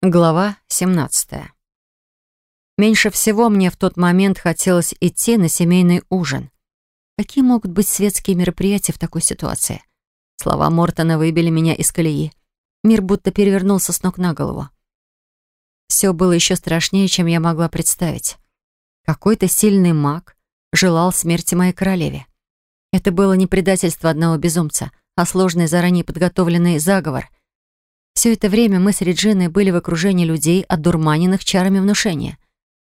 Глава 17. Меньше всего мне в тот момент хотелось идти на семейный ужин. Какие могут быть светские мероприятия в такой ситуации? Слова Мортона выбили меня из колеи. Мир будто перевернулся с ног на голову. Все было еще страшнее, чем я могла представить. Какой-то сильный маг желал смерти моей королеве. Это было не предательство одного безумца, а сложный заранее подготовленный заговор — все это время мы с Реджиной были в окружении людей, одурманенных чарами внушения.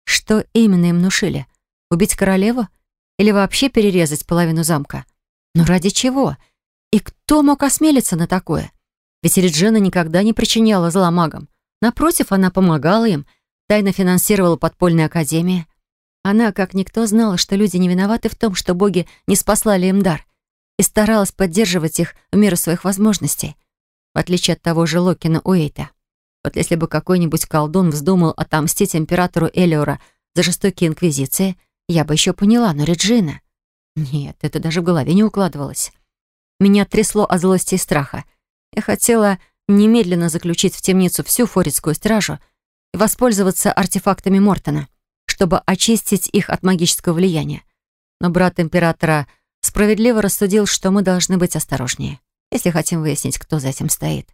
Что именно им внушили? Убить королеву? Или вообще перерезать половину замка? Но ради чего? И кто мог осмелиться на такое? Ведь Реджина никогда не причиняла зла магам. Напротив, она помогала им, тайно финансировала подпольные академии. Она, как никто, знала, что люди не виноваты в том, что боги не спаслали им дар, и старалась поддерживать их в меру своих возможностей в отличие от того же Локина Уэйта. Вот если бы какой-нибудь колдун вздумал отомстить императору Элиора за жестокие инквизиции, я бы еще поняла, но Реджина... Нет, это даже в голове не укладывалось. Меня трясло от злости и страха. Я хотела немедленно заключить в темницу всю форицкую стражу и воспользоваться артефактами Мортона, чтобы очистить их от магического влияния. Но брат императора справедливо рассудил, что мы должны быть осторожнее если хотим выяснить, кто за этим стоит.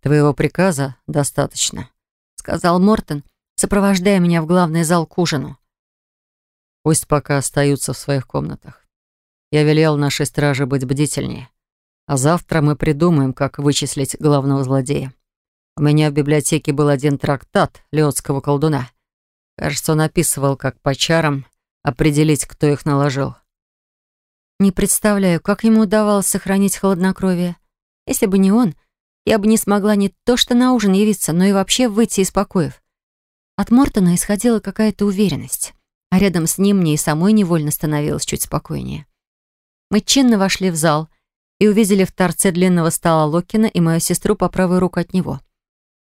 «Твоего приказа достаточно», — сказал Мортон, сопровождая меня в главный зал к ужину. «Пусть пока остаются в своих комнатах. Я велел нашей страже быть бдительнее. А завтра мы придумаем, как вычислить главного злодея. У меня в библиотеке был один трактат леотского колдуна. Кажется, он описывал, как по чарам определить, кто их наложил. Не представляю, как ему удавалось сохранить хладнокровие. Если бы не он, я бы не смогла не то что на ужин явиться, но и вообще выйти из покоев. От Мортона исходила какая-то уверенность, а рядом с ним мне и самой невольно становилось чуть спокойнее. Мы чинно вошли в зал и увидели в торце длинного стола Локина и мою сестру по правую руку от него.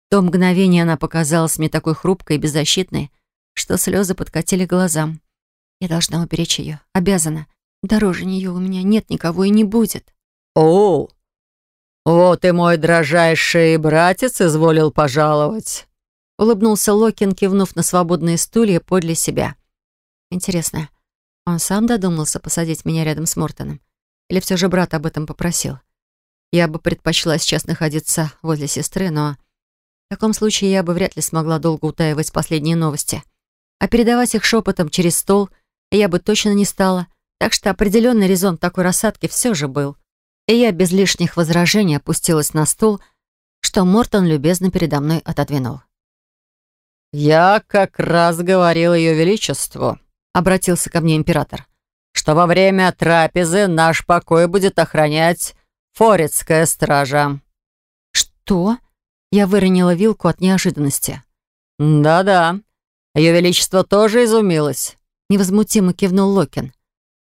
В то мгновение она показалась мне такой хрупкой и беззащитной, что слезы подкатили глазам. Я должна уберечь ее, обязана. Дороже нее у меня нет никого и не будет. О, вот и мой дрожайший братец изволил пожаловать. Улыбнулся Локин, кивнув на свободные стулья подле себя. Интересно, он сам додумался посадить меня рядом с Мортоном? Или все же брат об этом попросил? Я бы предпочла сейчас находиться возле сестры, но... В таком случае я бы вряд ли смогла долго утаивать последние новости. А передавать их шепотом через стол я бы точно не стала — так что определенный резон такой рассадки все же был. И я без лишних возражений опустилась на стул, что Мортон любезно передо мной отодвинул. «Я как раз говорил Ее Величеству», — обратился ко мне император, «что во время трапезы наш покой будет охранять форецкая стража». «Что?» Я выронила вилку от неожиданности. «Да-да, Ее Величество тоже изумилось», — невозмутимо кивнул Локин.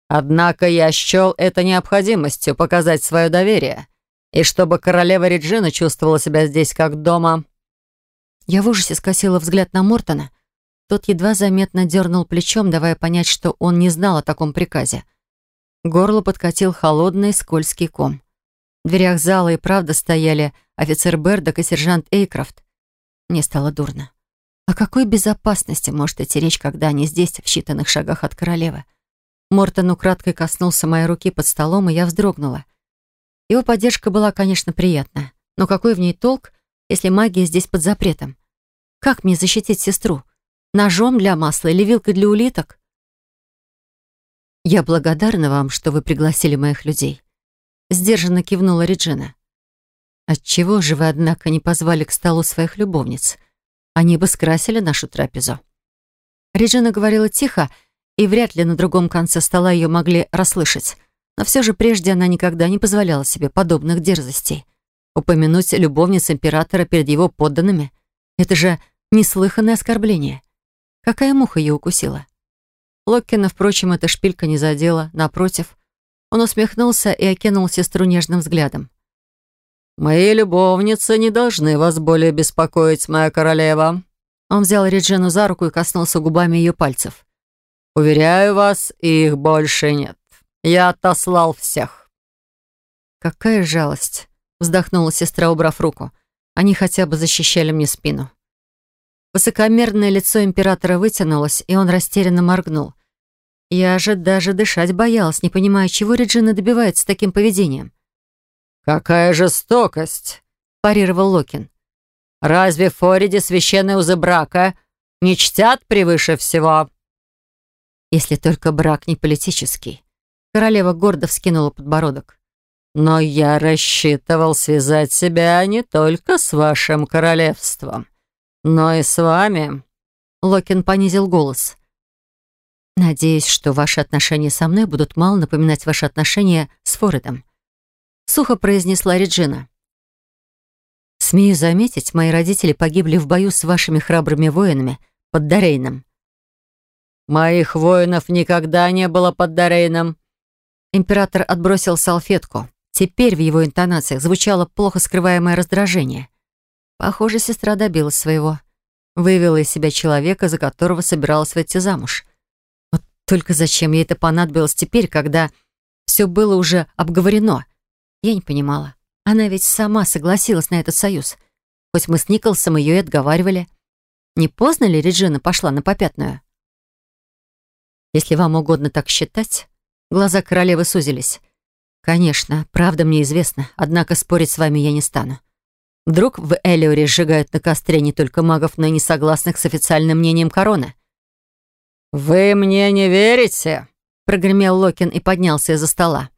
Однако я счел это необходимостью показать свое доверие, и чтобы королева Реджина чувствовала себя здесь как дома. Я в ужасе скосила взгляд на Мортона. Тот едва заметно дернул плечом, давая понять, что он не знал о таком приказе. Горло подкатил холодный скользкий ком. В дверях зала и правда стояли офицер Бердок и сержант Эйкрофт. Мне стало дурно. О какой безопасности может идти речь, когда они здесь, в считанных шагах от королевы? Мортон украдкой коснулся моей руки под столом, и я вздрогнула. Его поддержка была, конечно, приятна, но какой в ней толк, если магия здесь под запретом? Как мне защитить сестру? Ножом для масла или вилкой для улиток? «Я благодарна вам, что вы пригласили моих людей», — сдержанно кивнула Реджина. «Отчего же вы, однако, не позвали к столу своих любовниц? Они бы скрасили нашу трапезу». Реджина говорила тихо, — и вряд ли на другом конце стола ее могли расслышать. Но все же прежде она никогда не позволяла себе подобных дерзостей. Упомянуть любовниц императора перед его подданными — это же неслыханное оскорбление. Какая муха ее укусила? Локкина, впрочем, эта шпилька не задела, напротив. Он усмехнулся и окинул сестру нежным взглядом. «Мои любовницы не должны вас более беспокоить, моя королева». Он взял Реджину за руку и коснулся губами ее пальцев. Уверяю вас, их больше нет. Я отослал всех». «Какая жалость!» — вздохнула сестра, убрав руку. Они хотя бы защищали мне спину. Высокомерное лицо императора вытянулось, и он растерянно моргнул. Я же даже дышать боялась, не понимая, чего Реджина добивается таким поведением. «Какая жестокость!» — парировал Локин. «Разве в Фориде священные узы брака не чтят превыше всего?» «Если только брак не политический». Королева гордо вскинула подбородок. «Но я рассчитывал связать себя не только с вашим королевством, но и с вами». Локин понизил голос. «Надеюсь, что ваши отношения со мной будут мало напоминать ваши отношения с Форидом сухо произнесла Реджина. «Смею заметить, мои родители погибли в бою с вашими храбрыми воинами под Дорейном». «Моих воинов никогда не было под Дорейном». Император отбросил салфетку. Теперь в его интонациях звучало плохо скрываемое раздражение. Похоже, сестра добилась своего. Вывела из себя человека, за которого собиралась выйти замуж. Вот только зачем ей это понадобилось теперь, когда все было уже обговорено — я не понимала. Она ведь сама согласилась на этот союз. Хоть мы с Николсом ее и отговаривали. Не поздно ли Реджина пошла на попятную? Если вам угодно так считать, глаза королевы сузились. Конечно, правда мне известна, однако спорить с вами я не стану. Вдруг в Элиоре сжигают на костре не только магов, но и несогласных с официальным мнением короны. «Вы мне не верите?» — прогремел Локин и поднялся из-за стола.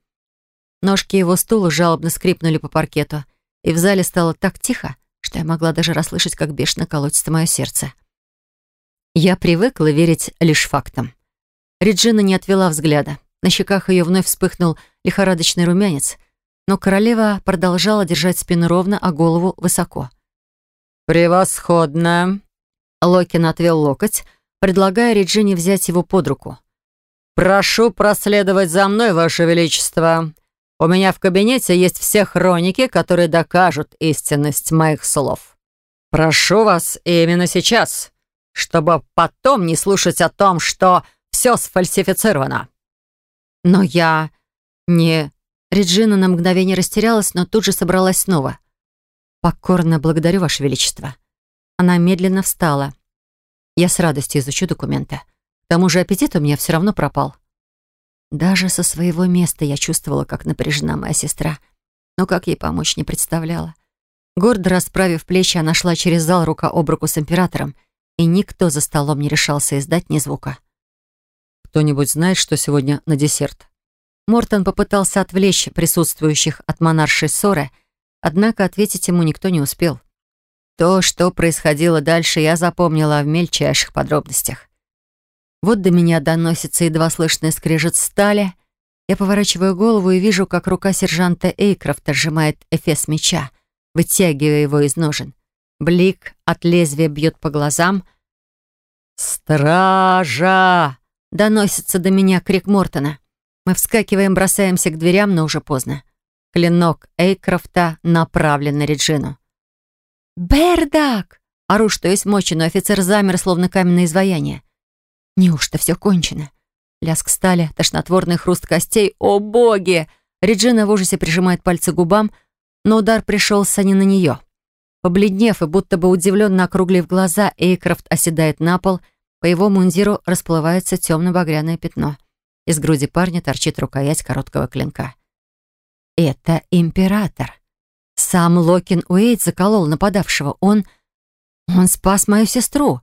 Ножки его стула жалобно скрипнули по паркету, и в зале стало так тихо, что я могла даже расслышать, как бешено колотится мое сердце. Я привыкла верить лишь фактам. Реджина не отвела взгляда. На щеках ее вновь вспыхнул лихорадочный румянец, но королева продолжала держать спину ровно, а голову высоко. «Превосходно!» Локин отвел локоть, предлагая Реджине взять его под руку. «Прошу проследовать за мной, Ваше Величество. У меня в кабинете есть все хроники, которые докажут истинность моих слов. Прошу вас именно сейчас, чтобы потом не слушать о том, что все сфальсифицировано». «Но я не...» Реджина на мгновение растерялась, но тут же собралась снова. «Покорно благодарю, Ваше Величество». Она медленно встала. «Я с радостью изучу документы. К тому же аппетит у меня все равно пропал». Даже со своего места я чувствовала, как напряжена моя сестра. Но как ей помочь, не представляла. Гордо расправив плечи, она шла через зал рука об руку с императором, и никто за столом не решался издать ни звука. «Кто-нибудь знает, что сегодня на десерт?» Мортон попытался отвлечь присутствующих от монаршей ссоры, однако ответить ему никто не успел. То, что происходило дальше, я запомнила в мельчайших подробностях. Вот до меня доносится едва слышный скрежет стали. Я поворачиваю голову и вижу, как рука сержанта Эйкрофта сжимает эфес меча, вытягивая его из ножен. Блик от лезвия бьет по глазам. «Стража!» — доносится до меня крик Мортона. Мы вскакиваем, бросаемся к дверям, но уже поздно. Клинок Эйкрофта направлен на Реджину. «Бердак!» Ору, что есть мочи, но офицер замер, словно каменное изваяние. Неужто все кончено? Лязг стали, тошнотворный хруст костей. О, боги! Реджина в ужасе прижимает пальцы губам, но удар пришелся не на нее. Побледнев и будто бы удивленно округлив глаза, Эйкрофт оседает на пол, по его мундиру расплывается темно-багряное пятно. Из груди парня торчит рукоять короткого клинка. Это император. Сам Локин Уэйд заколол нападавшего. Он... Он спас мою сестру.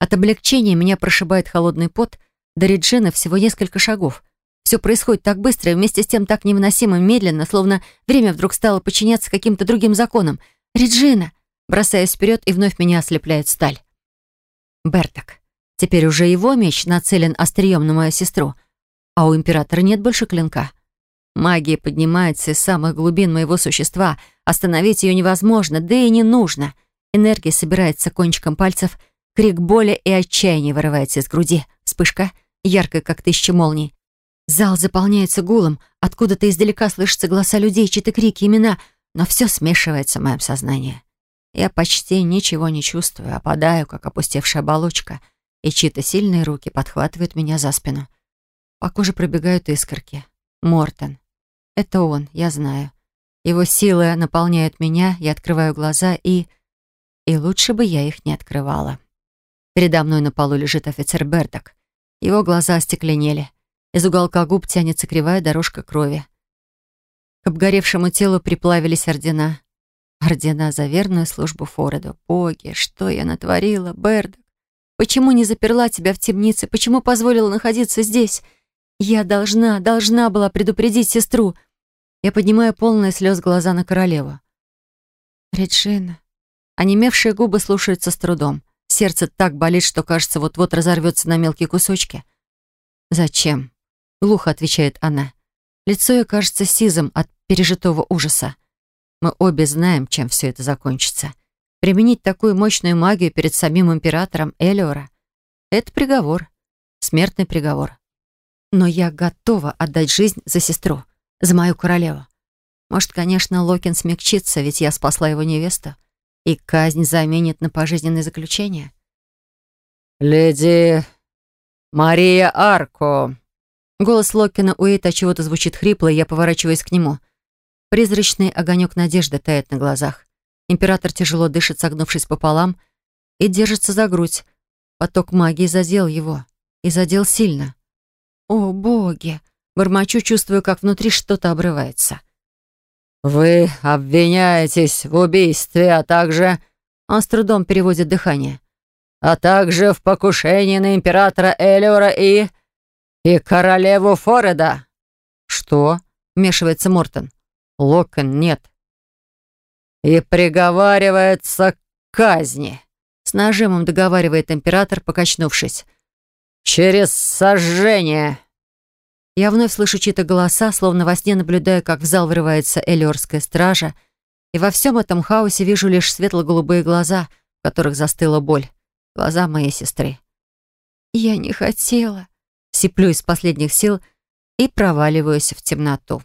От облегчения меня прошибает холодный пот, до Реджина всего несколько шагов. Все происходит так быстро и вместе с тем так невыносимо медленно, словно время вдруг стало подчиняться каким-то другим законам. «Реджина!» Бросаясь вперед, и вновь меня ослепляет сталь. Берток. Теперь уже его меч нацелен острием на мою сестру, а у императора нет больше клинка. Магия поднимается из самых глубин моего существа. Остановить ее невозможно, да и не нужно. Энергия собирается кончиком пальцев — Крик боли и отчаяния вырывается из груди. Вспышка, яркая, как тысяча молний. Зал заполняется гулом. Откуда-то издалека слышатся голоса людей, чьи-то крики, имена. Но все смешивается в моем сознании. Я почти ничего не чувствую, опадаю, как опустевшая оболочка, и чьи-то сильные руки подхватывают меня за спину. По коже пробегают искорки. Мортон. Это он, я знаю. Его силы наполняют меня, я открываю глаза и... И лучше бы я их не открывала. Передо мной на полу лежит офицер Бердок. Его глаза остекленели. Из уголка губ тянется кривая дорожка крови. К обгоревшему телу приплавились ордена. Ордена за верную службу Фореду. Боги, что я натворила, Бердок? Почему не заперла тебя в темнице? Почему позволила находиться здесь? Я должна, должна была предупредить сестру. Я поднимаю полные слез глаза на королеву. Реджина. Онемевшие губы слушаются с трудом. Сердце так болит, что кажется, вот-вот разорвется на мелкие кусочки. «Зачем?» — глухо отвечает она. Лицо ее кажется сизым от пережитого ужаса. Мы обе знаем, чем все это закончится. Применить такую мощную магию перед самим императором Элиора — это приговор, смертный приговор. Но я готова отдать жизнь за сестру, за мою королеву. Может, конечно, Локин смягчится, ведь я спасла его невесту, и казнь заменит на пожизненное заключение. «Леди Мария Арко!» Голос Локина Уэйта чего-то звучит хрипло, и я поворачиваюсь к нему. Призрачный огонек надежды тает на глазах. Император тяжело дышит, согнувшись пополам, и держится за грудь. Поток магии задел его. И задел сильно. «О, боги!» Бормочу, чувствую, как внутри что-то обрывается. «Вы обвиняетесь в убийстве, а также...» Он с трудом переводит дыхание. «А также в покушении на императора Элиора и... и королеву Фореда». «Что?» — вмешивается Мортон. «Локон, нет и приговаривается к казни», — с нажимом договаривает император, покачнувшись. «Через сожжение». Я вновь слышу чьи-то голоса, словно во сне наблюдая, как в зал врывается элиорская стража, и во всем этом хаосе вижу лишь светло-голубые глаза, в которых застыла боль. Глаза моей сестры. «Я не хотела», — сиплю из последних сил и проваливаюсь в темноту.